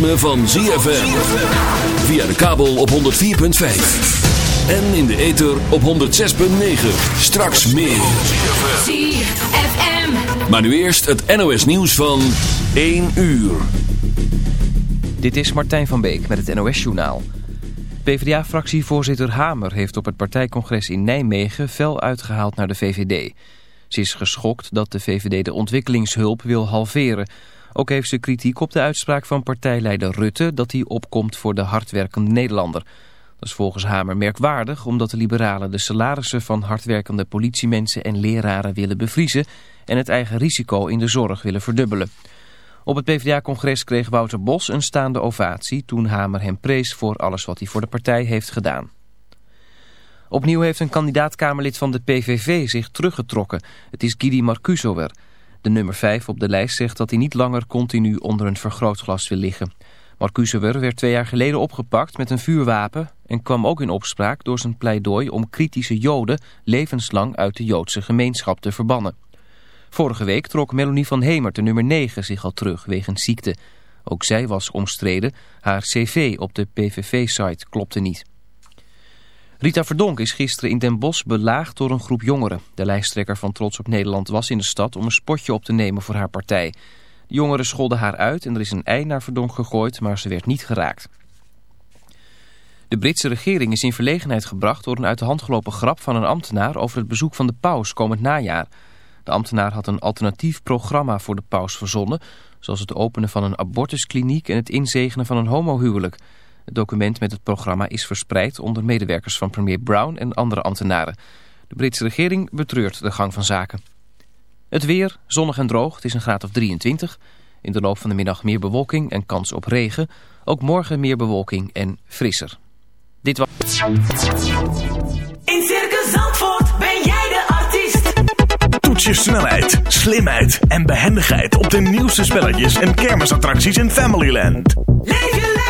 ritme van ZFM. Via de kabel op 104.5. En in de ether op 106.9. Straks meer. ZFM. Maar nu eerst het NOS nieuws van 1 uur. Dit is Martijn van Beek met het NOS journaal. PvdA-fractievoorzitter Hamer heeft op het partijcongres in Nijmegen fel uitgehaald naar de VVD. Ze is geschokt dat de VVD de ontwikkelingshulp wil halveren... Ook heeft ze kritiek op de uitspraak van partijleider Rutte dat hij opkomt voor de hardwerkende Nederlander. Dat is volgens Hamer merkwaardig omdat de liberalen de salarissen van hardwerkende politiemensen en leraren willen bevriezen en het eigen risico in de zorg willen verdubbelen. Op het PvdA-congres kreeg Wouter Bos een staande ovatie toen Hamer hem prees voor alles wat hij voor de partij heeft gedaan. Opnieuw heeft een kandidaat-Kamerlid van de PVV zich teruggetrokken. Het is Gidi Marcusower. De nummer 5 op de lijst zegt dat hij niet langer continu onder een vergrootglas wil liggen. Marcusewer werd twee jaar geleden opgepakt met een vuurwapen... en kwam ook in opspraak door zijn pleidooi om kritische joden... levenslang uit de Joodse gemeenschap te verbannen. Vorige week trok Melanie van Hemert, de nummer 9, zich al terug wegens ziekte. Ook zij was omstreden. Haar cv op de PVV-site klopte niet. Rita Verdonk is gisteren in Den Bosch belaagd door een groep jongeren. De lijsttrekker van Trots op Nederland was in de stad om een spotje op te nemen voor haar partij. De jongeren scholden haar uit en er is een ei naar Verdonk gegooid, maar ze werd niet geraakt. De Britse regering is in verlegenheid gebracht door een uit de hand gelopen grap van een ambtenaar over het bezoek van de paus komend najaar. De ambtenaar had een alternatief programma voor de paus verzonnen, zoals het openen van een abortuskliniek en het inzegenen van een homohuwelijk. Het document met het programma is verspreid onder medewerkers van premier Brown en andere ambtenaren. De Britse regering betreurt de gang van zaken. Het weer, zonnig en droog, het is een graad of 23. In de loop van de middag meer bewolking en kans op regen. Ook morgen meer bewolking en frisser. Dit was... In Circus Zandvoort ben jij de artiest. Toets je snelheid, slimheid en behendigheid op de nieuwste spelletjes en kermisattracties in Familyland. Leef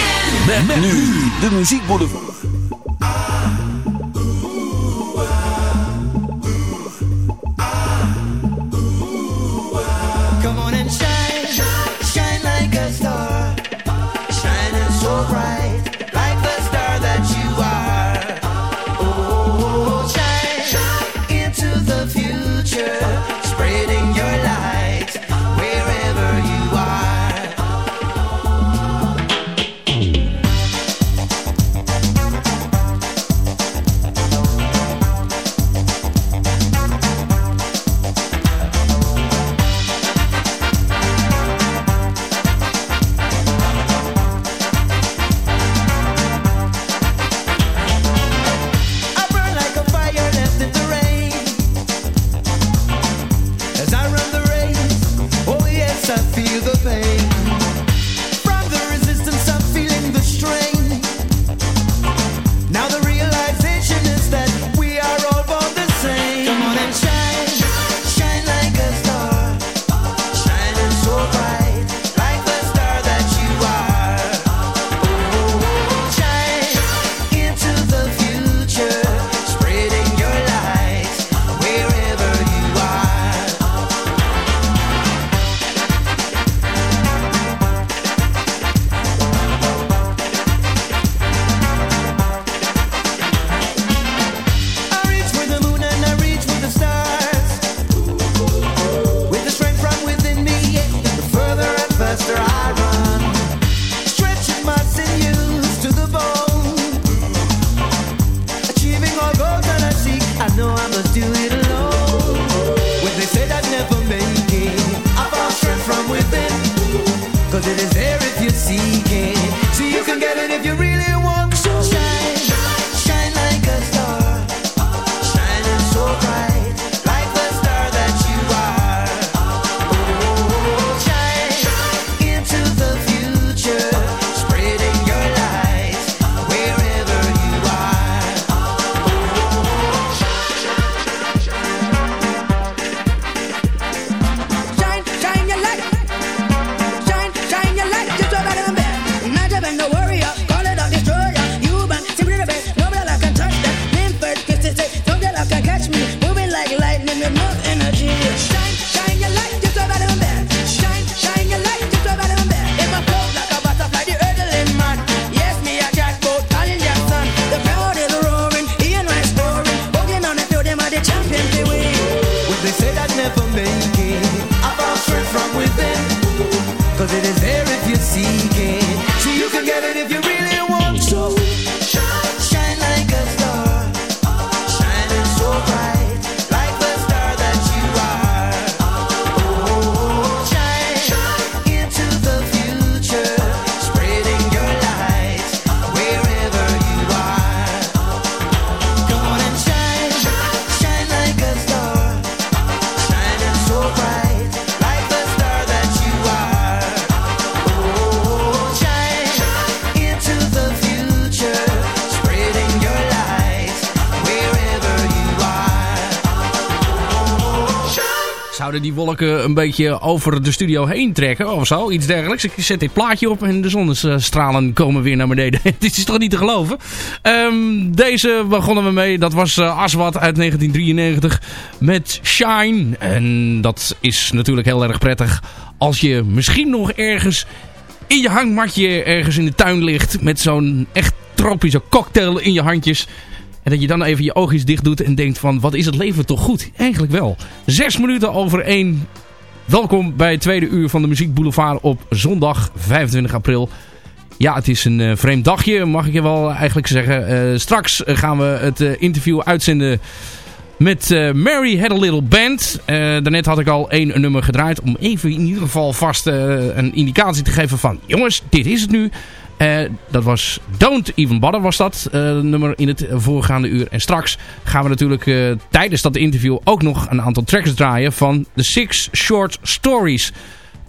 Met, nu de muziekboulevard. It is there if you seek Die wolken een beetje over de studio heen trekken of zo? Iets dergelijks. Ik zet dit plaatje op en de zonnestralen komen weer naar beneden. dit is toch niet te geloven? Ehm, deze begonnen we mee. Dat was uh, Aswad uit 1993 met Shine. En dat is natuurlijk heel erg prettig als je misschien nog ergens in je hangmatje ergens in de tuin ligt met zo'n echt tropische cocktail in je handjes. En dat je dan even je oogjes dicht doet en denkt van wat is het leven toch goed? Eigenlijk wel. Zes minuten over één. Welkom bij het tweede uur van de Muziek Boulevard op zondag 25 april. Ja, het is een uh, vreemd dagje, mag ik je wel eigenlijk zeggen. Uh, straks gaan we het uh, interview uitzenden met Mary Had A Little Band. daarnet had ik al één nummer gedraaid om even in ieder geval vast een indicatie te geven van... Jongens, dit is het nu. Uh, dat was Don't Even Bother was dat uh, nummer in het voorgaande uur. En straks gaan we natuurlijk uh, tijdens dat interview ook nog een aantal tracks draaien van The Six Short Stories.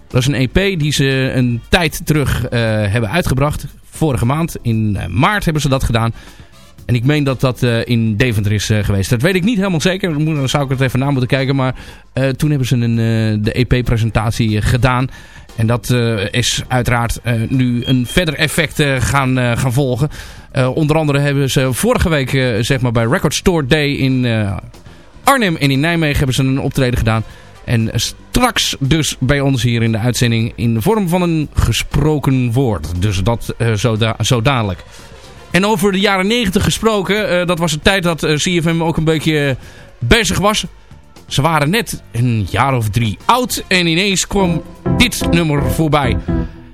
Dat is een EP die ze een tijd terug hebben uitgebracht. Vorige maand, in maart hebben ze dat gedaan. En ik meen dat dat in Deventer is geweest. Dat weet ik niet helemaal zeker. Dan zou ik het even na moeten kijken. Maar toen hebben ze een, de EP-presentatie gedaan. En dat is uiteraard nu een verder effect gaan, gaan volgen. onder andere hebben ze vorige week zeg maar bij Record Store Day in Arnhem en in Nijmegen hebben ze een optreden gedaan. En straks dus bij ons hier in de uitzending in de vorm van een gesproken woord. Dus dat zo, zo dadelijk. En over de jaren 90 gesproken, dat was een tijd dat CFM ook een beetje bezig was. Ze waren net een jaar of drie oud en ineens kwam dit nummer voorbij.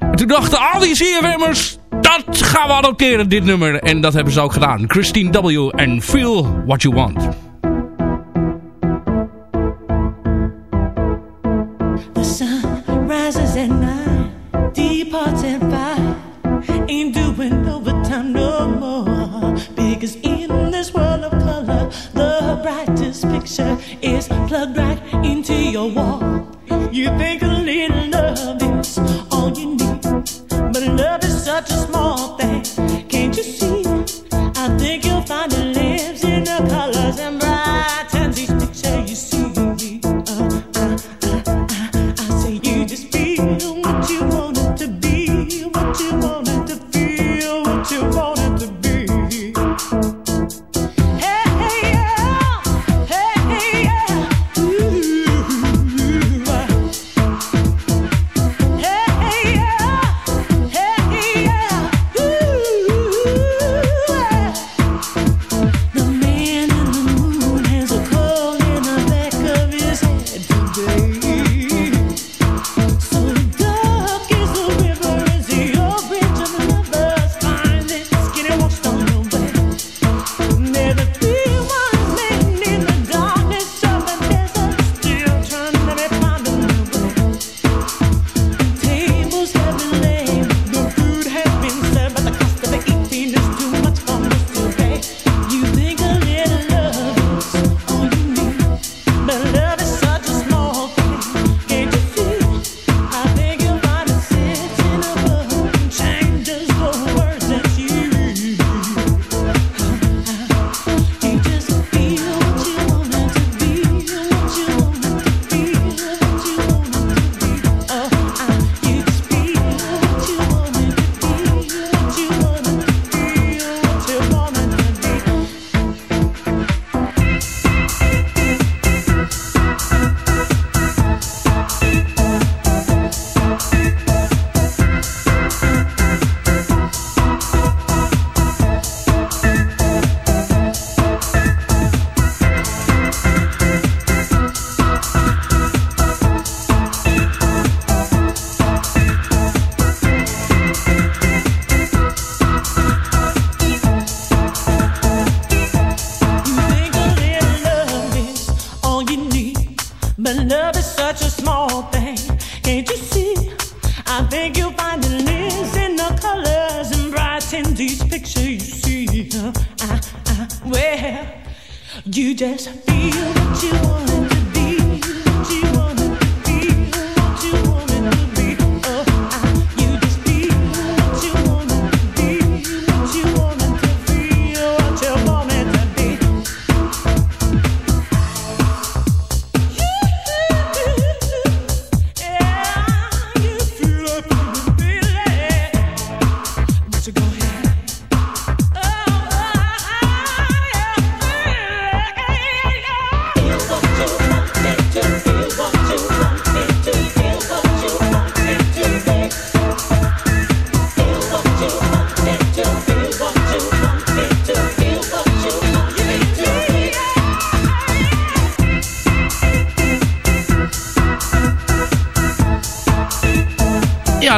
En toen dachten al die CFM'ers, dat gaan we adopteren, dit nummer. En dat hebben ze ook gedaan. Christine W. en Feel What You Want. Brightest picture is plugged right into your wall. You think a little love is all you need, but love is such a small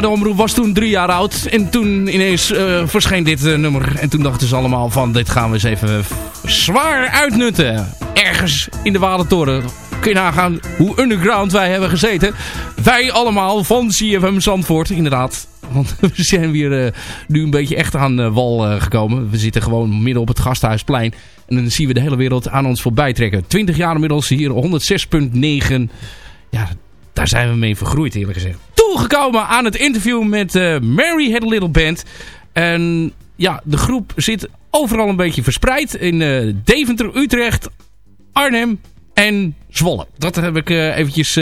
De omroep was toen drie jaar oud. En toen ineens eh, verscheen dit eh, nummer. En toen dachten ze allemaal van, dit gaan we eens even zwaar uitnutten. Ergens in de Walentoren. Kun je nagaan hoe underground wij hebben gezeten. Wij allemaal van CFM Zandvoort, inderdaad. Want we zijn weer eh, nu een beetje echt aan de wal gekomen. We zitten gewoon midden op het Gasthuisplein. En dan zien we de hele wereld aan ons voorbij trekken. 20 jaar inmiddels hier, 106.9. Ja, daar zijn we mee vergroeid eerlijk gezegd. Toegekomen aan het interview met eh, Mary Had a Little Band. En ja, de groep zit overal een beetje verspreid. In eh, Deventer, Utrecht, Arnhem en Zwolle. Dat heb ik eh, eventjes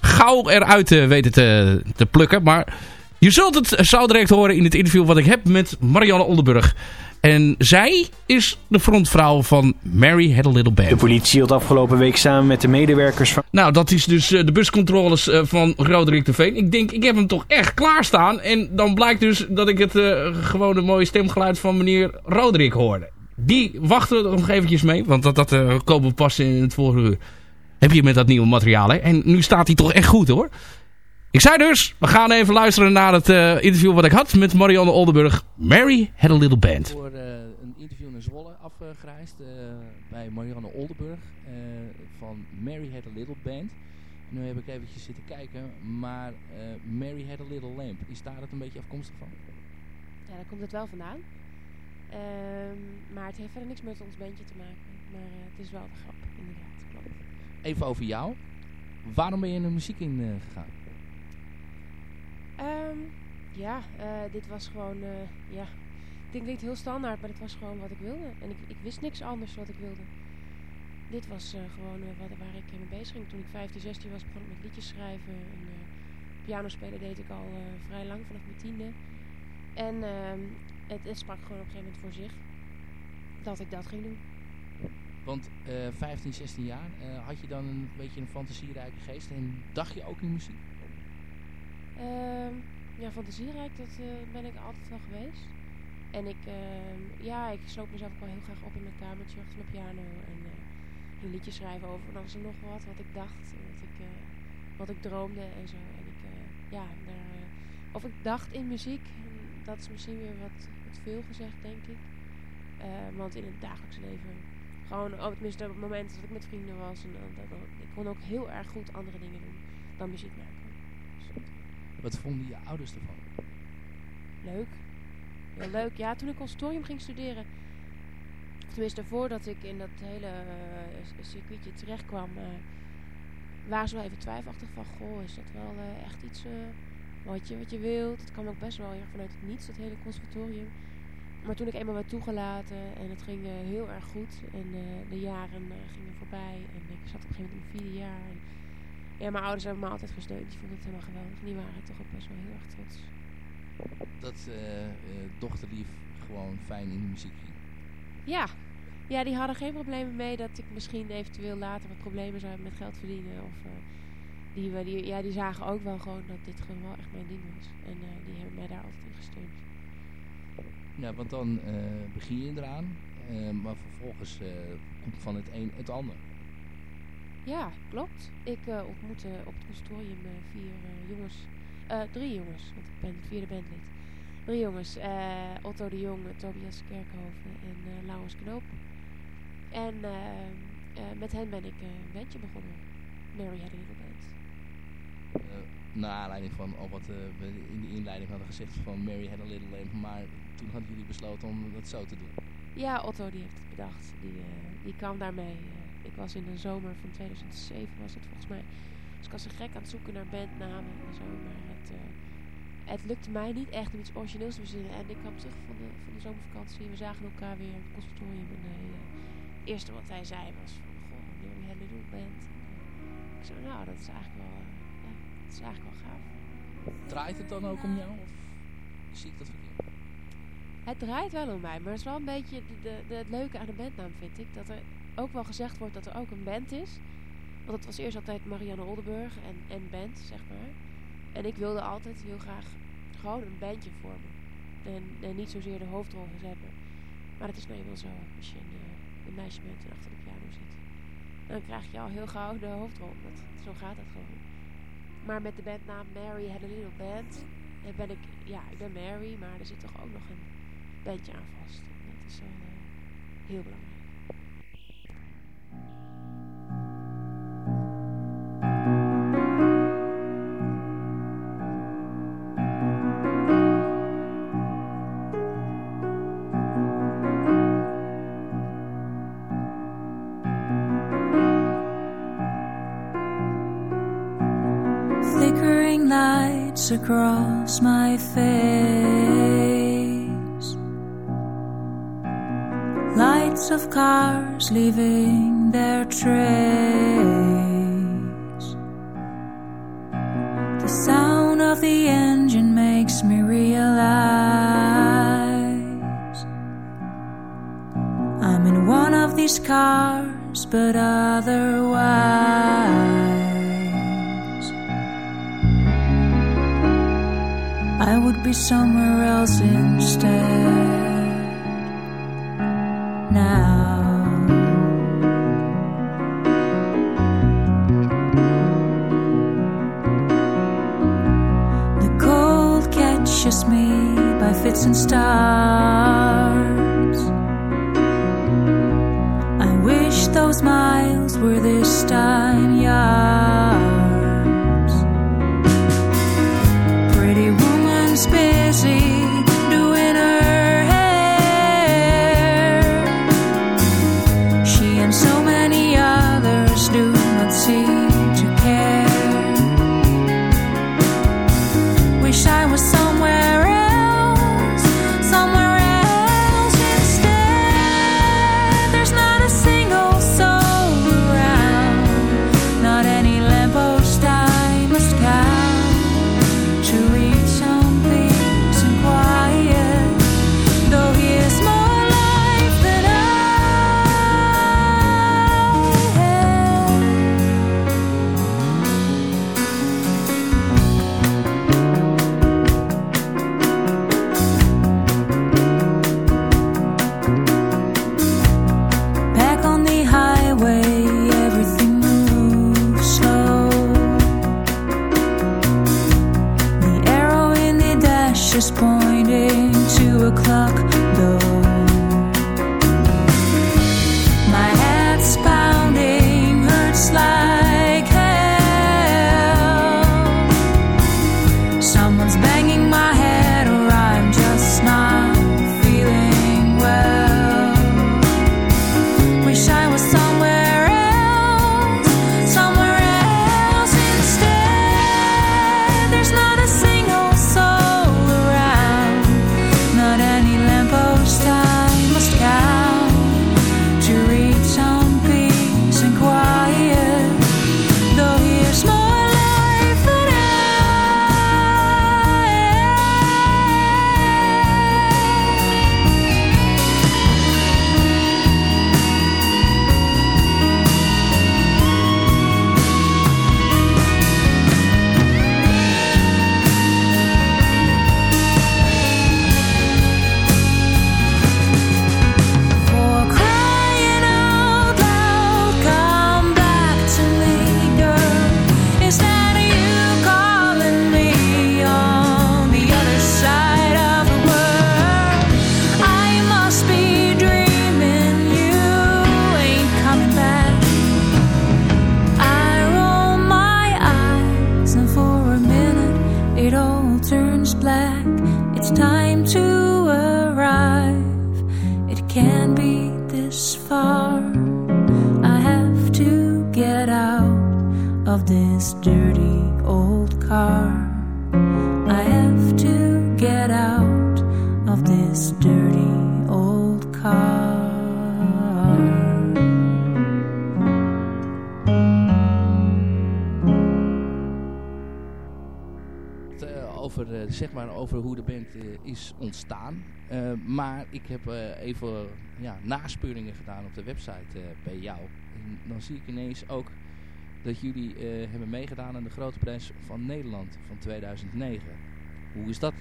gauw eruit weten te, te plukken. Maar je zult het zo direct horen in het interview wat ik heb met Marianne Oldenburg. En zij is de frontvrouw van Mary Had a Little Band. De politie hield afgelopen week samen met de medewerkers van... Nou, dat is dus eh, de buscontroles eh, van Roderick de Veen. Ik denk, ik heb hem toch echt klaarstaan. En dan blijkt dus dat ik het gewoon een mooie stemgeluid van meneer Roderick hoorde. Die wachten er nog eventjes mee, want dat, dat komen we pas in het volgende uur. Heb je met dat nieuwe materiaal, hè? En nu staat hij toch echt goed, hoor. Ik zei dus, we gaan even luisteren naar het eh, interview wat ik had met Marianne Oldenburg. Mary Had a Little Band. Voor eh, een interview in Zwolle afgereisd eh, bij Marianne Oldenburg eh, van Mary Had a Little Band. Nu heb ik eventjes zitten kijken, maar eh, Mary Had a Little Lamp, is daar het een beetje afkomstig van? Ja, daar komt het wel vandaan. Ehm, maar het heeft verder niks met ons bandje te maken. Maar eh, het is wel de grap, inderdaad. Klopt. Even over jou. Waarom ben je in de muziek in eh, gegaan? Ehm, ja, eh, dit was gewoon, eh, ja, dit klinkt heel standaard, maar dit was gewoon wat ik wilde. En ik, ik wist niks anders wat ik wilde. Dit was eh, gewoon wat, waar ik mee bezig ging. Toen ik 15, 16 was, begon ik met liedjes schrijven. En piano spelen deed ik al vrij lang, vanaf mijn tiende. En ehm, het, het sprak gewoon op een gegeven moment voor zich dat ik dat ging doen. Want eh 15, 16 jaar, had je dan een beetje een fantasierijke geest en dacht je ook in muziek? Ehm, ja, fantasierijk, dat eh, ben ik altijd wel geweest. En ik, ehm, ja, ik sloop mezelf ook wel heel graag op in mijn kamertje achter mijn piano. En eh, ging liedjes schrijven over alles en nog wat, wat ik dacht, wat ik, eh, wat ik droomde en zo. En ik, ja, of ik dacht in muziek, dat is misschien weer wat, wat veel gezegd, denk ik. Eh, want in het dagelijks leven, gewoon, oh, tenminste op het moment dat ik met vrienden was, en, ik kon ook heel erg goed andere dingen doen dan muziek maken. Wat vonden je ouders ervan? Leuk. Heel leuk. Ja, toen ik conservatorium ging studeren. Tenminste, voordat ik in dat hele eh, circuitje terecht kwam, eh, waren ze wel even twijfelachtig van, goh, is dat wel eh, echt iets wat, je, wat je wilt? Het kwam ook best wel vanuit het niets, dat hele conservatorium. Maar toen ik eenmaal werd toegelaten en het ging heel erg goed en de jaren gingen voorbij en ik zat op een gegeven moment in mijn vierde jaar. En, ja, mijn ouders hebben me altijd gesteund, die vonden het helemaal geweldig. Die waren toch ook best wel heel erg trots. Dat eh, eh, dochterlief gewoon fijn in de muziek ging. Ja. ja, die hadden geen problemen mee dat ik misschien eventueel later wat problemen zou hebben met geld verdienen. Of, eh, die, die, ja, die zagen ook wel gewoon dat dit gewoon wel echt mijn ding was. En die hebben mij daar altijd in gesteund. Ja, want dan begin je eraan, maar vervolgens komt van het een het ander. Ja, klopt. Ik eh, ontmoette op het conservatorium eh, vier eh, jongens. Eh, drie jongens, want ik ben het vierde bandlid. Drie jongens. eh, Otto de Jong, Tobias Kerkhoven en Laurens Knoop. En met hen ben ik een bandje begonnen. Mary Had a Little Band. Naar aanleiding van al wat we in de inleiding hadden gezegd van Mary Had a Little Lamb. Maar toen hadden jullie besloten om dat zo te doen. Ja, Otto die heeft het bedacht. Die, die kwam daarmee. Eh, ik was in de zomer van 2007 was het volgens mij. Dus ik was een gek aan het zoeken naar bandnamen en zo. Maar het, eh, het lukte mij niet echt om iets origineels te verzinnen. En ik kwam terug van de, van de zomervakantie. en We zagen elkaar weer in het conservatorium. En hij, eh, het eerste wat hij zei was van, goh, Mary Had a Little Band. Ik zei, nou, dat is eigenlijk wel, eh, ja, dat is eigenlijk wel gaaf. Draait het dan ook om jou? Of zie ik dat verkeerd? Het draait wel om mij, maar het is wel een beetje de, de, de- het leuke aan de bandnaam, vind ik. Dat er ook wel gezegd wordt dat er ook een band is. Want het was eerst altijd Marianne Oldenburg en, en band, zeg maar. En ik wilde altijd heel graag gewoon een bandje vormen. En, niet zozeer de hoofdrol hebben. Maar het is nou eenmaal zo, als je een, eh, een meisje bent en achter de piano zit. Dan krijg je al heel gauw de hoofdrol. Dat, zo gaat het gewoon. Maar met de bandnaam Mary Had a Little Band en ben ik, ja, ik ben Mary, maar er zit toch ook nog een bandje aan vast. Dat is wel eh, heel belangrijk. Across my face. Lights of cars leaving their trace. The sound of the engine makes me realize I'm in one of these cars, but otherwise. Be somewhere else instead. Now. The cold catches me by fits and starts. Ontstaan. Eh, maar ik heb eh, even ja, naspeuringen gedaan op de website eh, bij jou. En dan zie ik ineens ook dat jullie hebben meegedaan aan de Grote Prijs van Nederland van 2009. Hoe is dat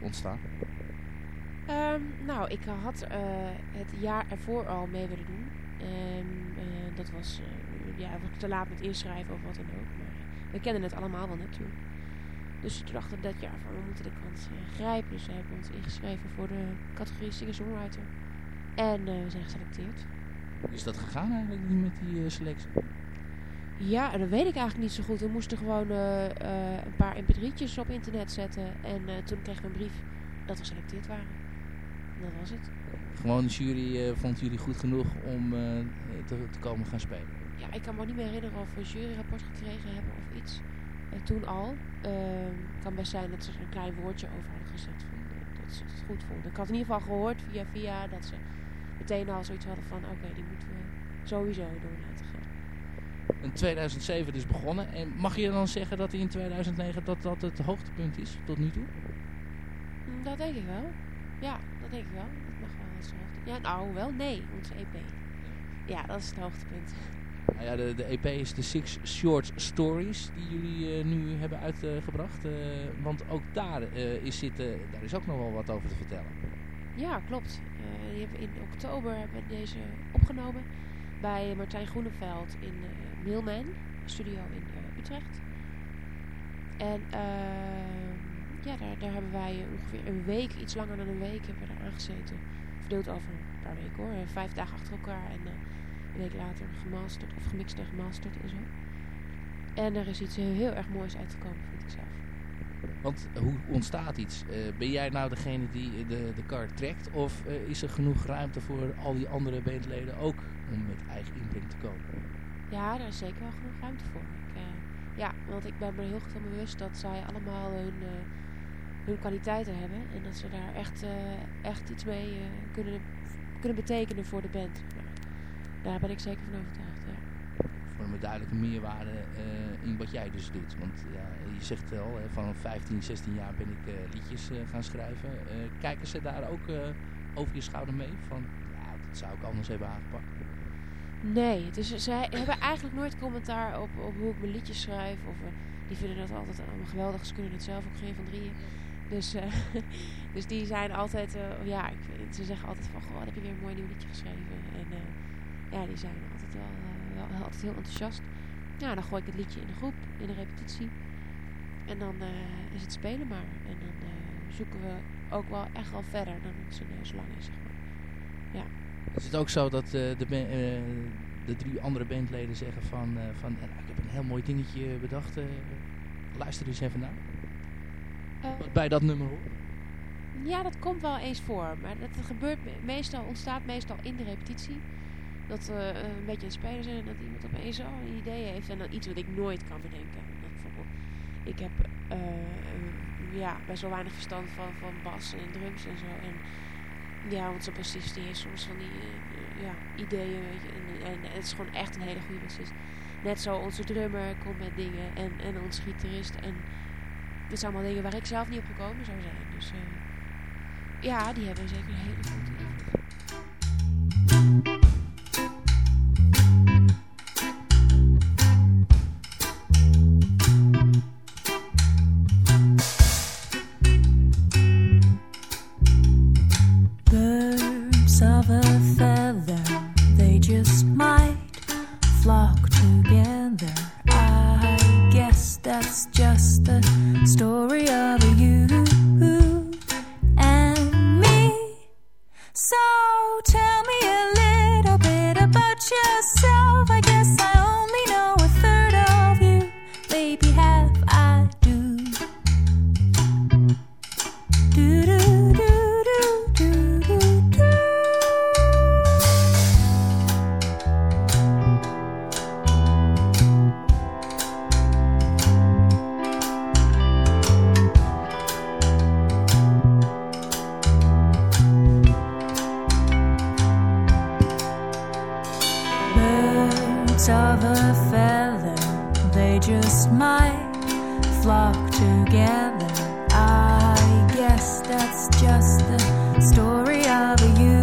ontstaan? Ehm, nou, ik had het jaar ervoor al mee willen doen. En eh, dat was, eh, ja, was te laat met inschrijven of wat dan ook. Maar we kennen het allemaal wel natuurlijk. Dus toen dachten we dat jaar van, we moeten de kans eh, grijpen. Dus we hebben ons ingeschreven voor de categorie singer-songwriter. En eh, we zijn geselecteerd. Hoe is dat gegaan eigenlijk met die eh, selectie? Ja, dat weet ik eigenlijk niet zo goed. We moesten gewoon een paar mp3'tjes op internet zetten. En toen kregen we een brief dat we geselecteerd waren. En dat was het. Gewoon de jury vond jullie goed genoeg om te, te komen gaan spelen? Ja, ik kan me niet meer herinneren of we een juryrapport gekregen hebben of iets. Toen al. Ehm, Het kan best zijn dat ze er een klein woordje over hadden gezet. Eh, dat ze het goed vonden. Ik had in ieder geval gehoord via via dat ze meteen al zoiets hadden van... Oké, die moeten we sowieso door laten gaan. In 2007 dus begonnen. En mag je dan zeggen dat in 2009 dat dat het hoogtepunt is tot nu toe? Mm, Dat denk ik wel. Ja, dat denk ik wel. Dat mag wel als hoogte. Ja, nou wel. Nee, onze EP. Ja, dat is het hoogtepunt. Nou ja, de, de EP is de Six Short Stories die jullie eh, nu hebben uitgebracht. Eh, want ook daar, eh, is zitten, daar is ook nog wel wat over te vertellen. Ja, klopt. Die hebben in oktober hebben we deze opgenomen bij Martijn Groeneveld in Milman, studio in Utrecht. En ehm, ja, daar, daar hebben wij ongeveer een week, iets langer dan een week, hebben we daar aangezeten. Verdeeld over een paar weken hoor. Vijf dagen achter elkaar en een week later gemasterd of gemixt en gemasterd en zo. En er is iets heel erg moois uitgekomen, vind ik zelf. Want hoe ontstaat iets? Eh, ben jij nou degene die de, de kar trekt? Of eh, is er genoeg ruimte voor al die andere bandleden ook om met eigen inbreng te komen? Ja, daar is zeker wel genoeg ruimte voor. Ik, eh, ja, want ik ben me heel goed van bewust dat zij allemaal hun, hun kwaliteiten hebben. En dat ze daar echt, echt iets mee kunnen, kunnen betekenen voor de band. Daar ben ik zeker van overtuigd, ja. Voor een duidelijke meerwaarde eh, in wat jij dus doet. Want ja, je zegt al, hè, van 15, 16 jaar ben ik eh, liedjes eh, gaan schrijven. Kijken ze daar ook over je schouder mee? Van, ja, dat zou ik anders hebben aangepakt. Nee, het is, zij hebben eigenlijk nooit commentaar op, op hoe ik mijn liedjes schrijf. Of, die vinden dat altijd allemaal geweldig. Ze kunnen het zelf ook geen van drieën. Dus, dus die zijn altijd, ja, ik, ze zeggen altijd van, goh, heb je weer een mooi nieuw liedje geschreven. En ja, die zijn altijd wel, eh, wel altijd heel enthousiast. Ja, dan gooi ik het liedje in de groep, in de repetitie. En dan eh, is het spelen maar. En dan eh, zoeken we ook wel echt wel verder dan onze neus lang is, zeg maar. Ja. Is het ook zo dat de, de drie andere bandleden zeggen van, van nou, ik heb een heel mooi dingetje bedacht. luister eens even naar. Wat bij dat nummer hoort. Ja, dat komt wel eens voor. Maar dat gebeurt me- meestal, ontstaat meestal in de repetitie. Dat eh, een beetje aan het zijn en dat iemand opeens zo een idee heeft. En dan iets wat ik nooit kan bedenken. Bijvoorbeeld, ik heb eh, ja, best wel weinig verstand van, van bas en drums en zo. En ja, onze bassist die heeft soms van die eh, ja, ideeën. Weet en, en het is gewoon echt een hele goede bassist. Net zo onze drummer komt met dingen en, en onze gitarist. En dit zijn allemaal dingen waar ik zelf niet op gekomen zou zijn. Dus ja, die hebben zeker een hele grote feather, they just might flock together. I guess that's just the story of a and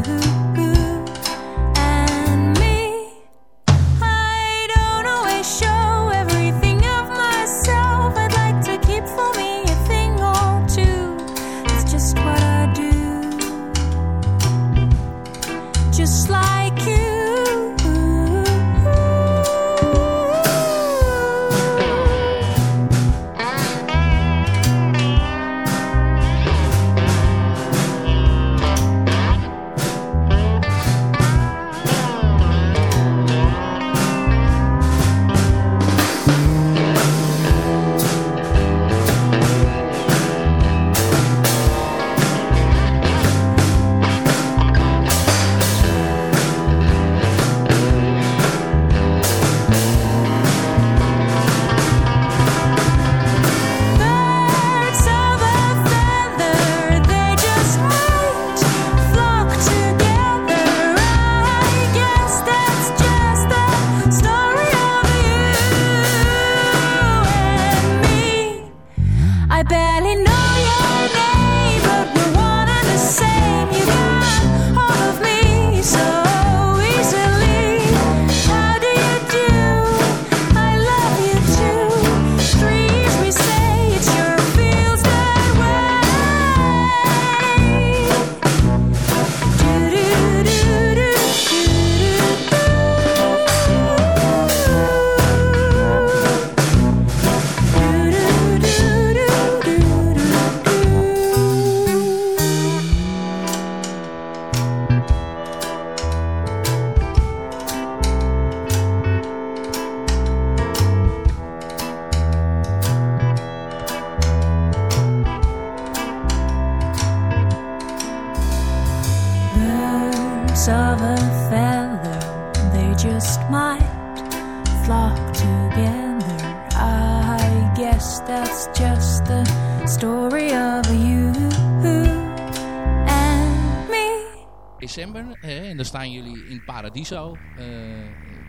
Paradiso. eh,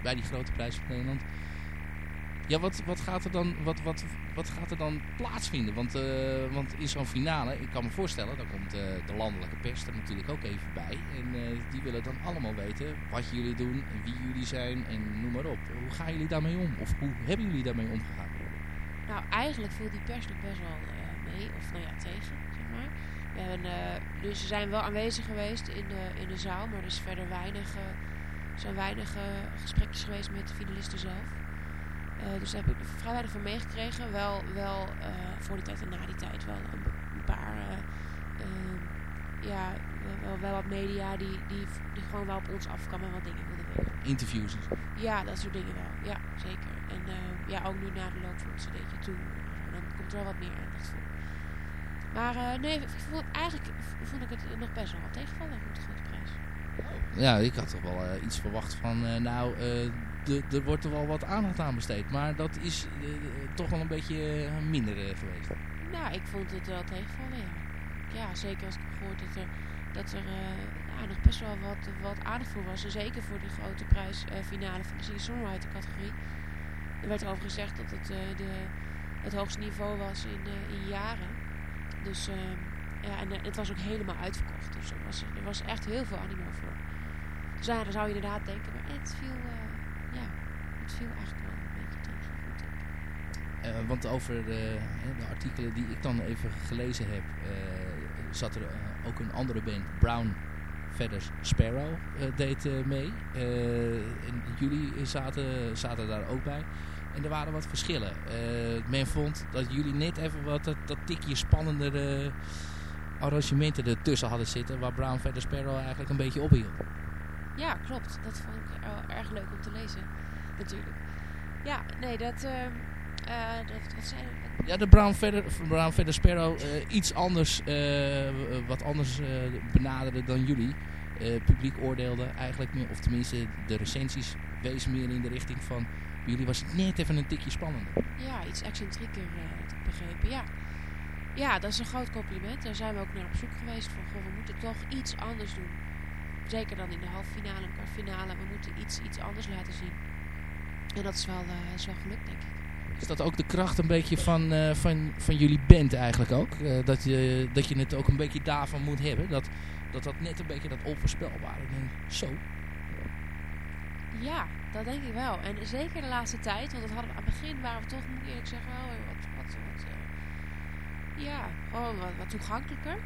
bij die grote prijs van Nederland. Ja, wat, wat, gaat er dan, wat, wat, wat gaat er dan plaatsvinden? Want, eh, want in zo'n finale, ik kan me voorstellen, dan komt eh, de landelijke pers er natuurlijk ook even bij. En die willen dan allemaal weten wat jullie doen, en wie jullie zijn en noem maar op. Hoe gaan jullie daarmee om? Of hoe hebben jullie daarmee omgegaan? Nou, eigenlijk viel die pers nog best wel mee, of nou ja, tegen, zeg maar. We hebben, dus ze zijn wel aanwezig geweest in de, in de zaal, maar er is verder weinig, er zijn weinig eh, gesprekjes geweest met de finalisten zelf. Eh, dus daar heb ik vrij weinig van meegekregen. Wel, wel eh, voor die tijd en na die tijd wel een, een paar, ja, wel, wel, wat media die, die, die gewoon wel op ons afkwamen en wat dingen wilden weten. Interviews. Ja, dat soort dingen wel. Ja, zeker. En ja, ook nu na de loop van het cd'tje toe. Dan komt er wel wat meer aandacht voor. Maar eh, nee, ik vond, eigenlijk vond ik het nog best wel tegenvallen met de grote prijs. Ja, ik had toch wel eh, iets verwacht van, eh, nou, eh, er wordt er wel wat aandacht aan besteed. Maar dat is toch wel een beetje minder geweest. Nou, ik vond het wel tegenvallen, ja. Ja, zeker als ik gehoord dat er, dat er nog best wel wat, wat aandacht voor was. En zeker voor de grote prijsfinale van de singer-songwriter categorie. Er werd over gezegd dat het de, het hoogste niveau was in, in jaren. Dus ehm, ja, en het was ook helemaal uitverkocht. Dus er was, er was echt heel veel animo voor. Dus zou je inderdaad denken, maar het viel, eh, ja, het viel eigenlijk wel een beetje tegen. Eh, want over de, de artikelen die ik dan even gelezen heb, eh, zat er ook een andere band, Brown Feathers Sparrow, deed mee. En jullie zaten, daar ook bij. En er waren wat verschillen. Men vond dat jullie net even wat dat, dat tikje spannendere arrangementen ertussen hadden zitten, waar Brown Feathers Sparrow eigenlijk een beetje ophield. Ja, klopt. Dat vond ik erg leuk om te lezen, natuurlijk. Ja, nee, dat... ehm eh dat wat wat- Ja, de Brown Feather, Brown Feather Sparrow eh, iets anders, eh, wat anders benaderde dan jullie. Publiek oordeelde eigenlijk meer, of tenminste de recensies wezen meer in de richting van... bij jullie was het net even een tikje spannender. Ja, iets excentrieker, had ik begrepen. Ja. ja, dat is een groot compliment. Daar zijn we ook naar op zoek geweest. Van, goh, we moeten toch iets anders doen. Zeker dan in de halve finale en kwartfinale. We moeten iets, iets anders laten zien. En dat is wel, eh, is wel gelukt, denk ik. Is dat ook de kracht een beetje van, eh, van, van jullie band eigenlijk ook? Eh, dat, je, dat je het ook een beetje daarvan moet hebben? Dat dat, dat net een beetje dat onvoorspelbare. Denk, zo. Ja, dat denk ik wel. En zeker de laatste tijd, want dat hadden we aan het begin waren we toch, moet ik eerlijk zeggen, wel wat, wat, wat ja, gewoon wat, wat toegankelijker.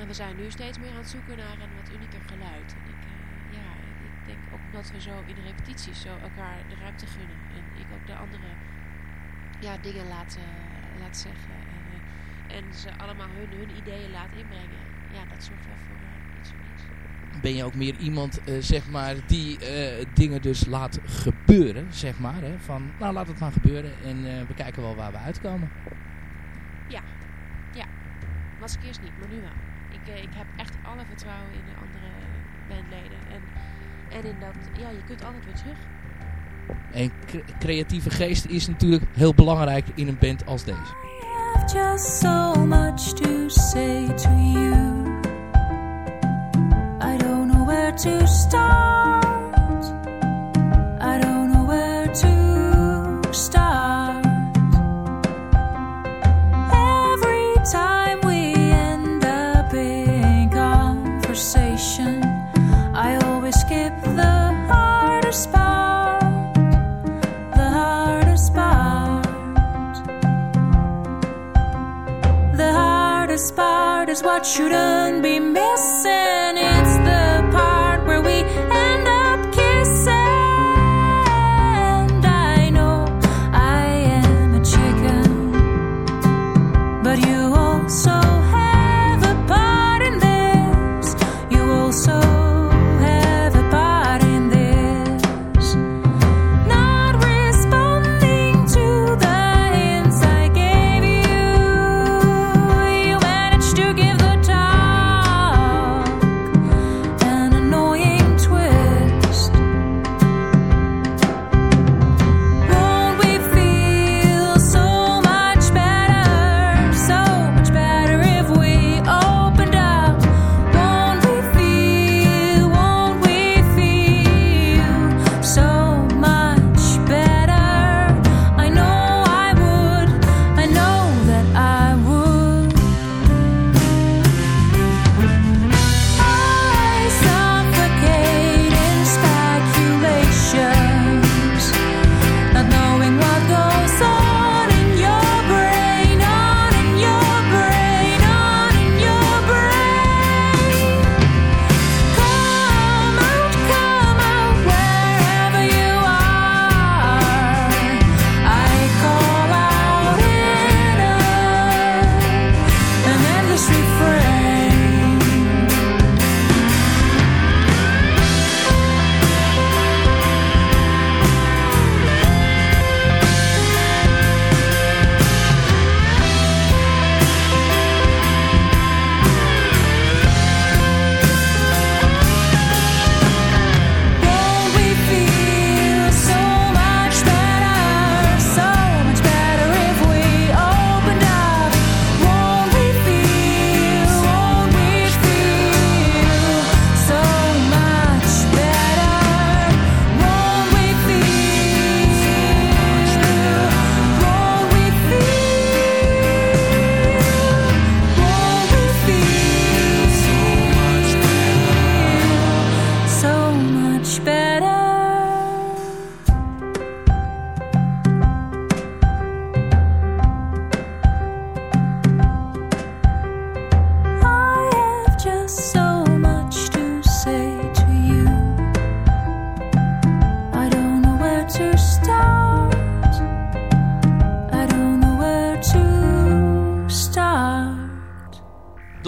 En we zijn nu steeds meer aan het zoeken naar een wat unieker geluid. En ik, eh, ja, ik denk ook omdat we zo in de repetities zo elkaar de ruimte gunnen. En ik ook de anderen ja, dingen laat, eh, laat zeggen. En, eh, en ze allemaal hun, hun ideeën laat inbrengen. Ja, dat zorgt wel voor iets unieks. Ben je ook meer iemand, zeg maar, die dingen dus laat gebeuren, zeg maar. Hè? Van, nou laat het maar gebeuren en we kijken wel waar we uitkomen. Ja, ja. Was ik eerst niet, maar nu wel. Ik, eh, ik heb echt alle vertrouwen in de andere bandleden. En, en in dat, ja, je kunt altijd weer terug. En cre- creatieve geest is natuurlijk heel belangrijk in een band als deze. have just so much to say to you. I don't know where to start. Shouldn't be missing.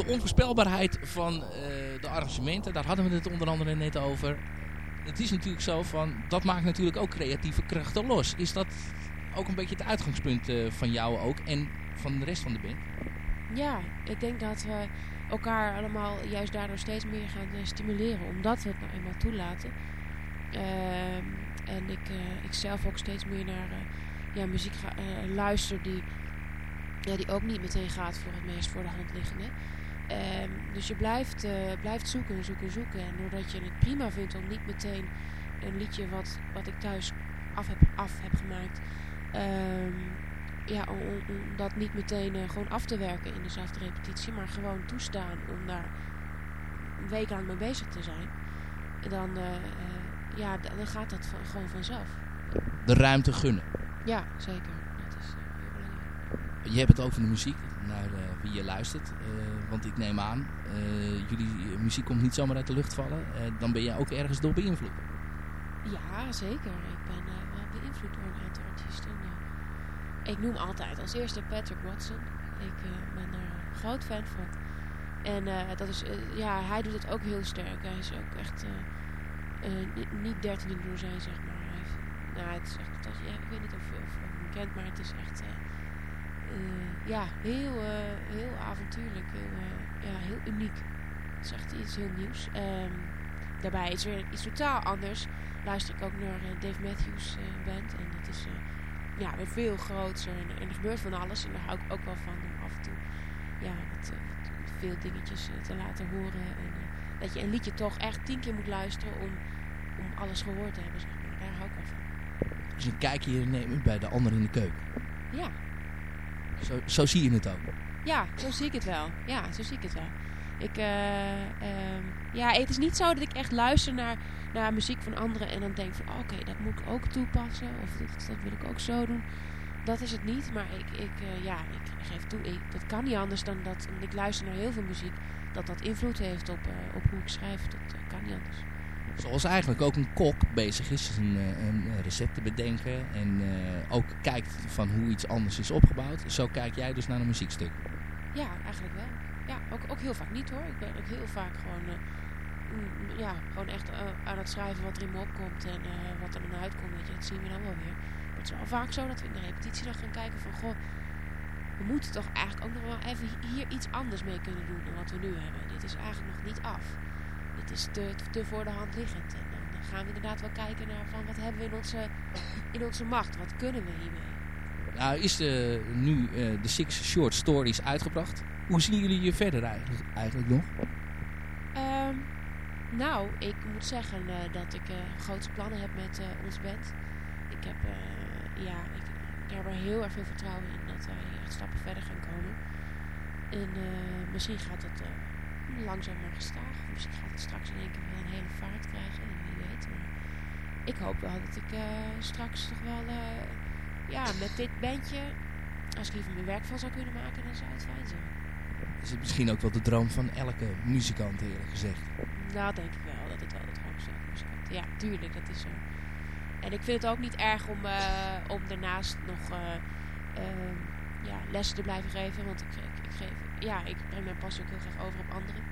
Onvoorspelbaarheid van eh, de arrangementen, daar hadden we het onder andere net over. Het is natuurlijk zo van, dat maakt natuurlijk ook creatieve krachten los. Is dat ook een beetje het uitgangspunt eh, van jou ook en van de rest van de band? Ja, ik denk dat we elkaar allemaal juist daardoor steeds meer gaan eh, stimuleren. Omdat we het nou eenmaal toelaten. Ehm, en ik, eh, ik zelf ook steeds meer naar ja, muziek luister die, ja, die ook niet meteen gaat voor het meest voor de hand liggende. Ehm, dus je blijft, eh, blijft zoeken, zoeken, zoeken. En doordat je het prima vindt om niet meteen een liedje wat, wat ik thuis af heb, af heb gemaakt. Ehm, ja, om, dat niet meteen eh, gewoon af te werken in dezelfde repetitie, maar gewoon toestaan om daar een week aan mee bezig te zijn. En dan, eh, ja, dan gaat dat van- gewoon vanzelf. De ruimte gunnen. Ja, zeker. Dat is heel belangrijk. Je hebt het over de muziek, naar eh, wie je luistert. Eh, want ik neem aan, eh, jullie muziek komt niet zomaar uit de lucht vallen. Dan ben je ook ergens door beïnvloed. Ja, zeker. Ik ben wel beïnvloed door een aantal artiesten. Ik noem altijd als eerste Patrick Watson. Ik ben een groot fan van. En dat is, ja, hij doet het ook heel sterk. Hij is ook echt ni- niet 13 in zijn, zeg maar. Nou, het is echt, dat, ja, ik weet niet of, je hem kent, maar het is echt ja, heel, eh, heel avontuurlijk, heel, eh, ja, heel uniek. Het is echt iets heel nieuws. Ehm, daarbij is weer iets totaal anders. Luister ik ook naar eh, Dave Matthews eh, Band. En dat is eh, ja, weer veel groter. En, en er gebeurt van alles. En daar hou ik ook wel van om af en toe ja, eh, veel dingetjes eh, te laten horen. En, eh, dat je een liedje toch echt tien keer moet luisteren om, om alles gehoord te hebben. Zeg maar. Daar hou ik wel van. Dus een kijkje nemen bij de ander in de keuken. Ja. Zo, zo zie je het ook. Ja, zo zie ik het wel. Ja, zo zie ik het wel. Ik, ehm, ja, het is niet zo dat ik echt luister naar, naar muziek van anderen en dan denk van oh, oké, dat moet ik ook toepassen of dat, wil ik ook zo doen. Dat is het niet, maar ik, ik, eh, ja, ik geef toe, ik, dat kan niet anders dan dat ik luister naar heel veel muziek, dat dat invloed heeft op, eh, op hoe ik schrijf. Dat kan niet anders. Zoals eigenlijk ook een kok bezig is een, eh, een recept te bedenken en eh, ook kijkt van hoe iets anders is opgebouwd. Zo kijk jij dus naar een muziekstuk. Ja, eigenlijk wel. Ja, ook, ook heel vaak niet hoor. Ik ben ook heel vaak gewoon, eh, mm, ja, gewoon echt aan het schrijven wat er in me opkomt en wat er dan uitkomt. Je, dat zien we dan wel weer. Maar het is wel vaak zo dat we in de repetitie dan gaan kijken van, goh, we moeten toch eigenlijk ook nog wel even hier iets anders mee kunnen doen dan wat we nu hebben. Dit is eigenlijk nog niet af. Dit is te, te voor de hand liggend. En dan gaan we inderdaad wel kijken naar van, wat hebben we in onze, in onze macht? Wat kunnen we hiermee? Nou is de, nu eh, de Six Short Stories uitgebracht. Hoe zien jullie je verder eigenlijk, eigenlijk nog? Ehm, nou, ik moet zeggen eh, dat ik eh, grote plannen heb met ons band. Ik heb, ja, ik, ik heb er heel erg veel vertrouwen in dat wij echt stappen verder gaan komen. En misschien gaat het eh, langzaam maar gestaag. Misschien gaat het straks in één keer wel een hele vaart krijgen. En wie weet. Maar ik hoop wel dat ik eh, straks toch wel, eh, ja, met dit bandje, als ik hier mijn werk van zou kunnen maken, dan zou het fijn zijn. Is het misschien ook wel de droom van elke muzikant eerlijk gezegd. Nou, denk ik wel dat het wel de droom is. van muzikant. Ja, tuurlijk, dat is zo. En ik vind het ook niet erg om, eh, om daarnaast nog eh, ehm, ja, lessen te blijven geven. Want ik, ik, ik geef, ja, ik breng mijn passie ook heel graag over op anderen.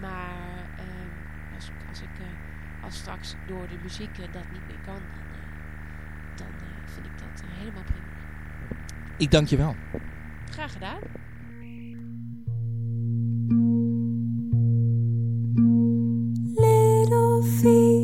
Maar ehm, als, ik- als ik eh, als straks door de muziek eh, dat niet meer kan, dan, eh, dan vind ik dat helemaal prima. Ik dank je wel. Graag gedaan. Little feet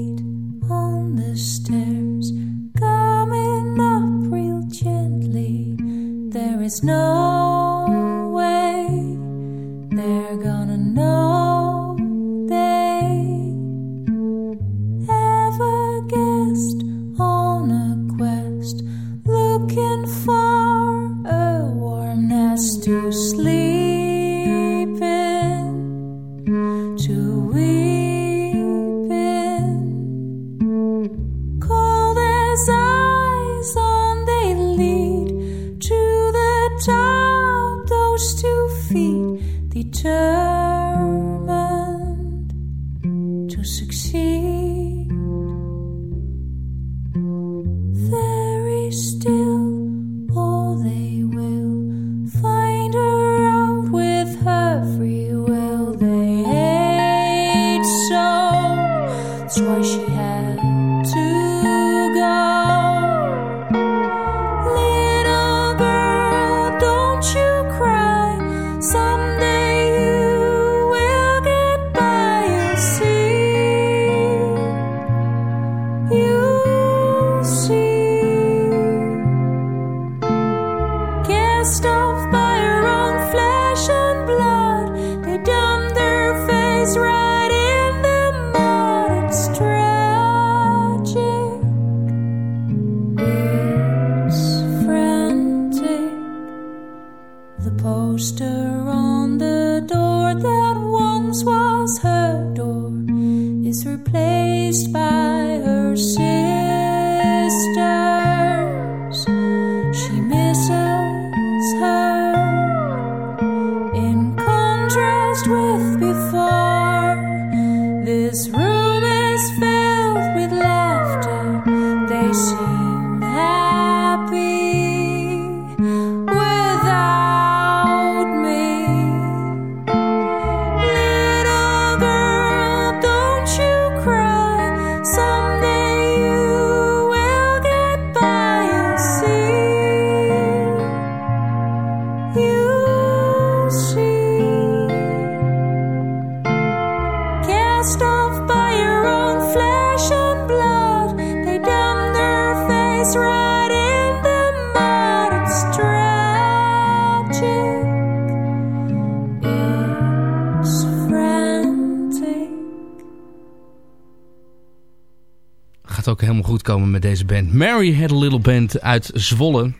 met deze band. Mary had a little band uit Zwolle.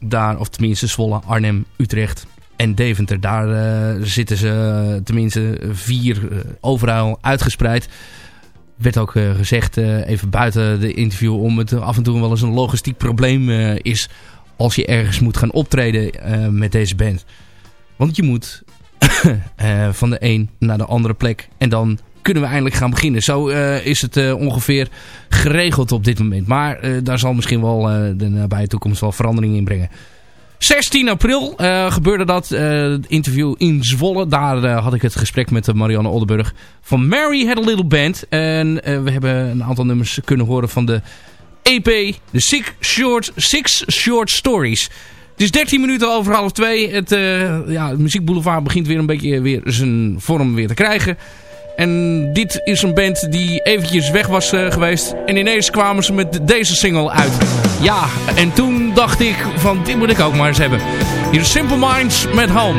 Daar, of tenminste Zwolle, Arnhem, Utrecht en Deventer. Daar eh, zitten ze eh, tenminste vier eh, overal uitgespreid. Werd ook gezegd, even buiten de interview, om het af en toe wel eens een logistiek probleem is als je ergens moet gaan optreden met deze band. Want je moet van de een naar de andere plek en dan kunnen we eindelijk gaan beginnen. Zo eh, is het eh, ongeveer geregeld op dit moment. Maar eh, daar zal misschien wel de nabije toekomst wel verandering in brengen. 16 april gebeurde dat interview in Zwolle. Daar had ik het gesprek met Marianne Oldenburg van Mary Had a Little Band. En we hebben een aantal nummers kunnen horen van de EP, de Six Short, Six Short Stories. Het is 13 minuten over half twee. Het eh ja, Muziekboulevard begint weer een beetje weer zijn vorm weer te krijgen. En dit is een band die eventjes weg was eh, geweest. En ineens kwamen ze met deze single uit. Ja, en toen dacht ik van dit moet ik ook maar eens hebben. Hier Simple Minds met Home.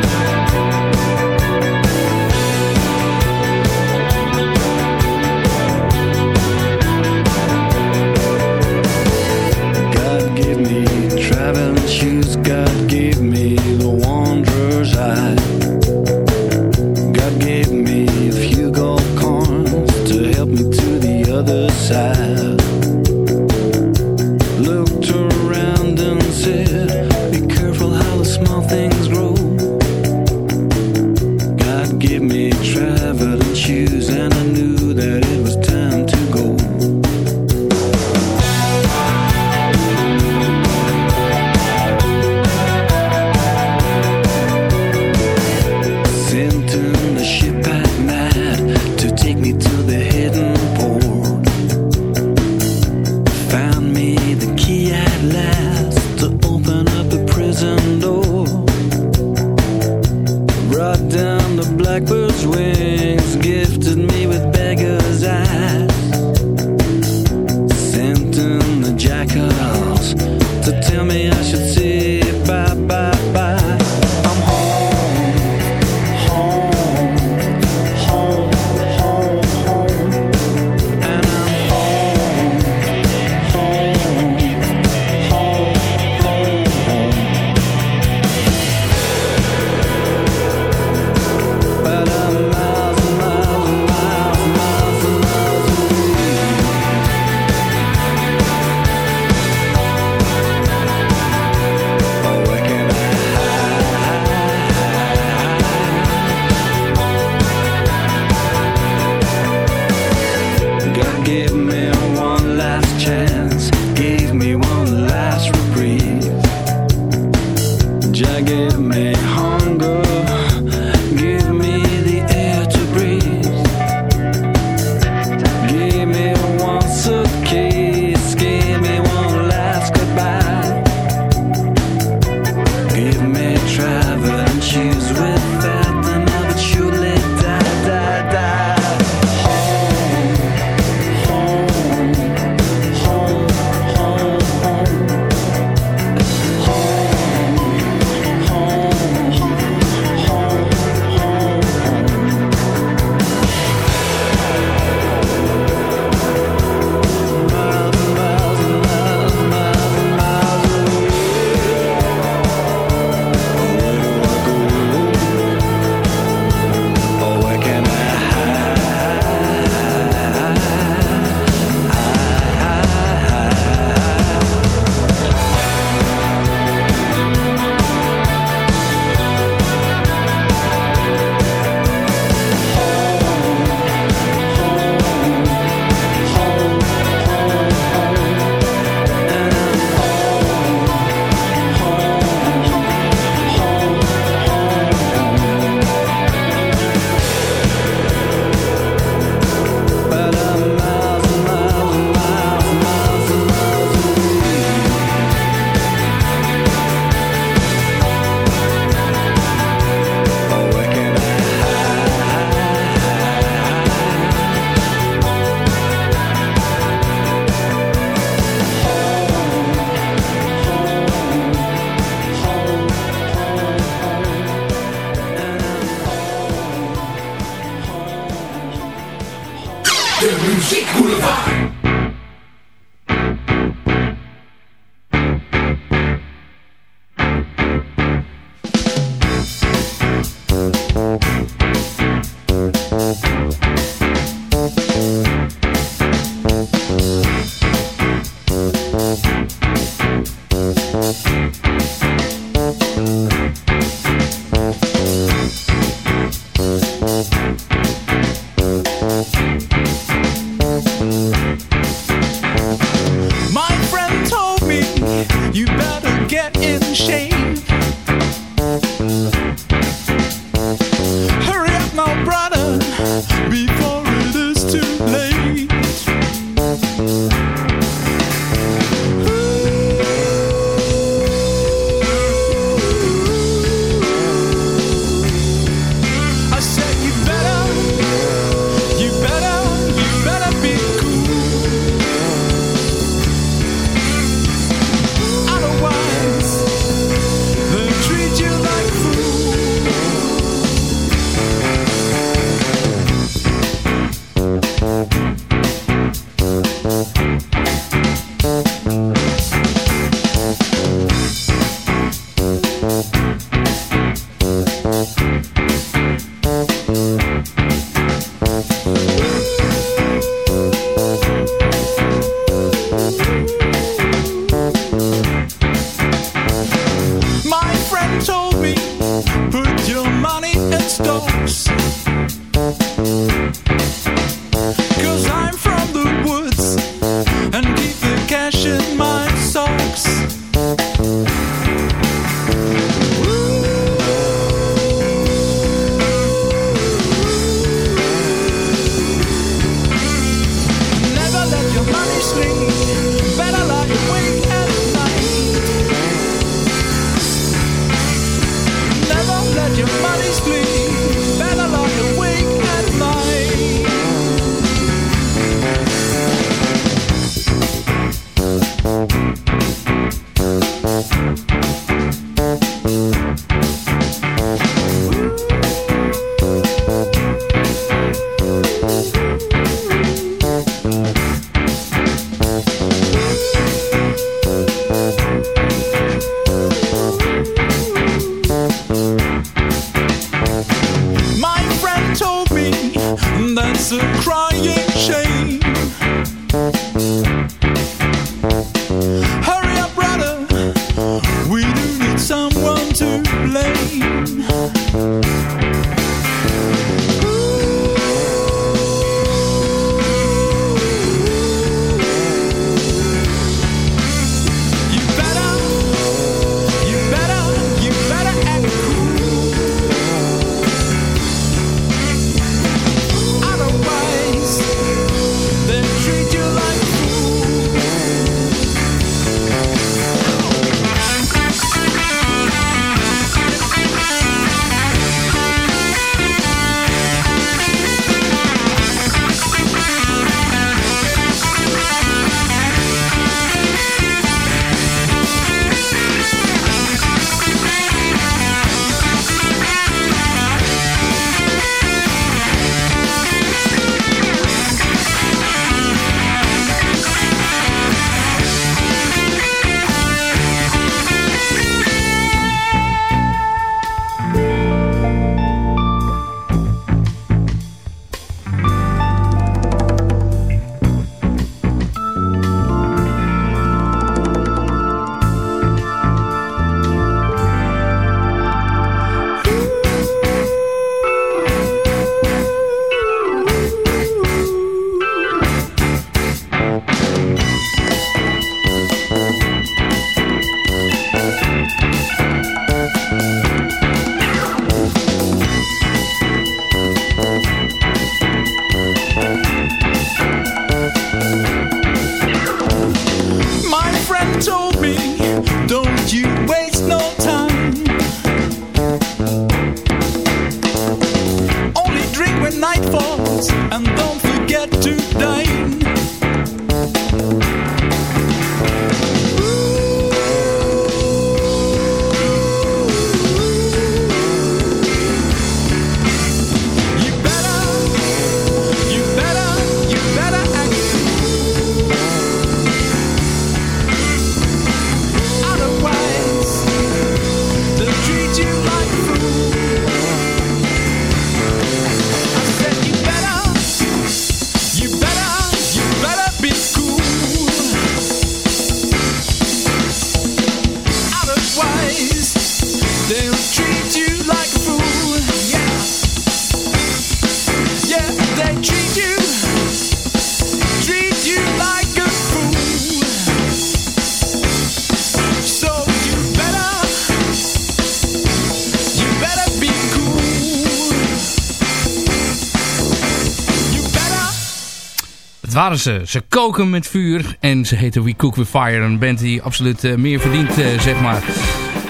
ze. Ze koken met vuur en ze heten We Cook With Fire. Een band die absoluut eh, meer verdient, eh, zeg maar.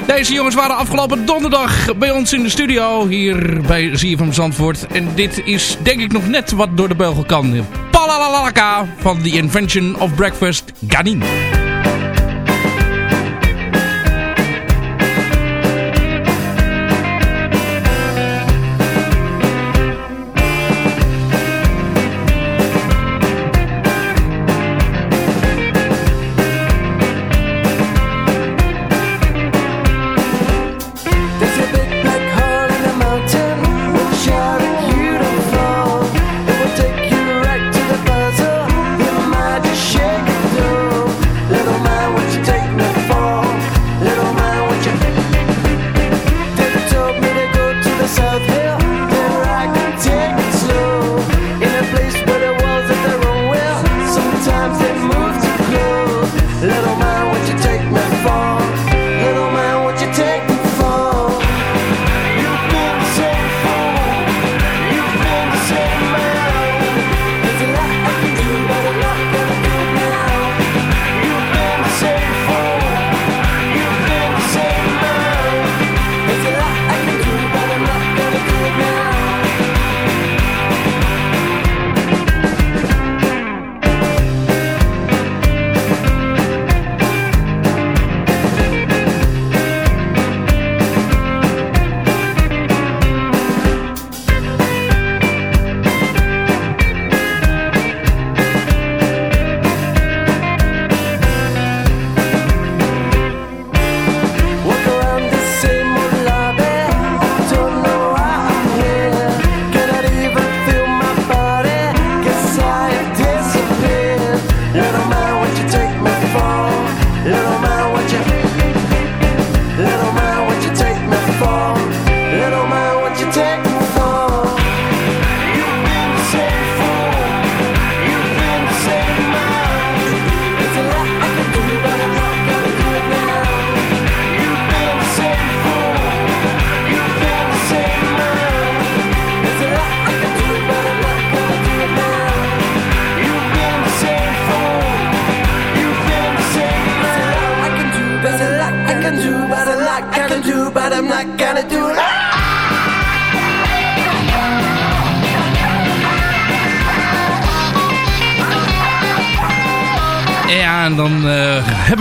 Deze jongens waren afgelopen donderdag bij ons in de studio. Hier bij ZFM Zandvoort. En dit is denk ik nog net wat door de beugel kan. Palalalaka van The Invention of Breakfast Ganin.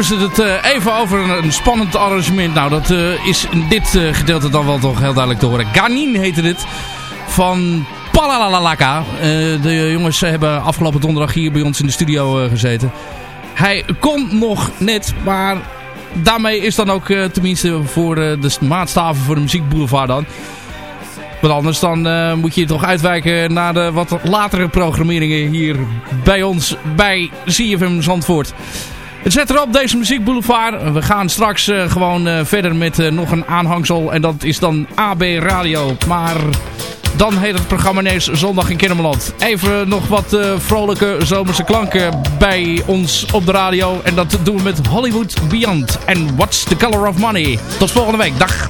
hebben ze het eh, even over een spannend arrangement. Nou, dat eh, is in dit eh, gedeelte dan wel toch heel duidelijk te horen. Ganin heette dit. Van Palalalaka. de jongens hebben afgelopen donderdag hier bij ons in de studio gezeten. Hij kon nog net, maar daarmee is dan ook tenminste voor de maatstaven voor de muziekboulevard dan. Want anders dan moet je toch uitwijken naar de wat latere programmeringen hier bij ons bij CFM Zandvoort. Het zet erop, deze muziekboulevard. We gaan straks eh, gewoon eh, verder met eh, nog een aanhangsel. En dat is dan AB Radio. Maar dan heet het programma ineens Zondag in Kinderland. Even nog wat vrolijke zomerse klanken bij ons op de radio. En dat doen we met Hollywood Beyond. En What's the Color of Money. Tot volgende week. Dag.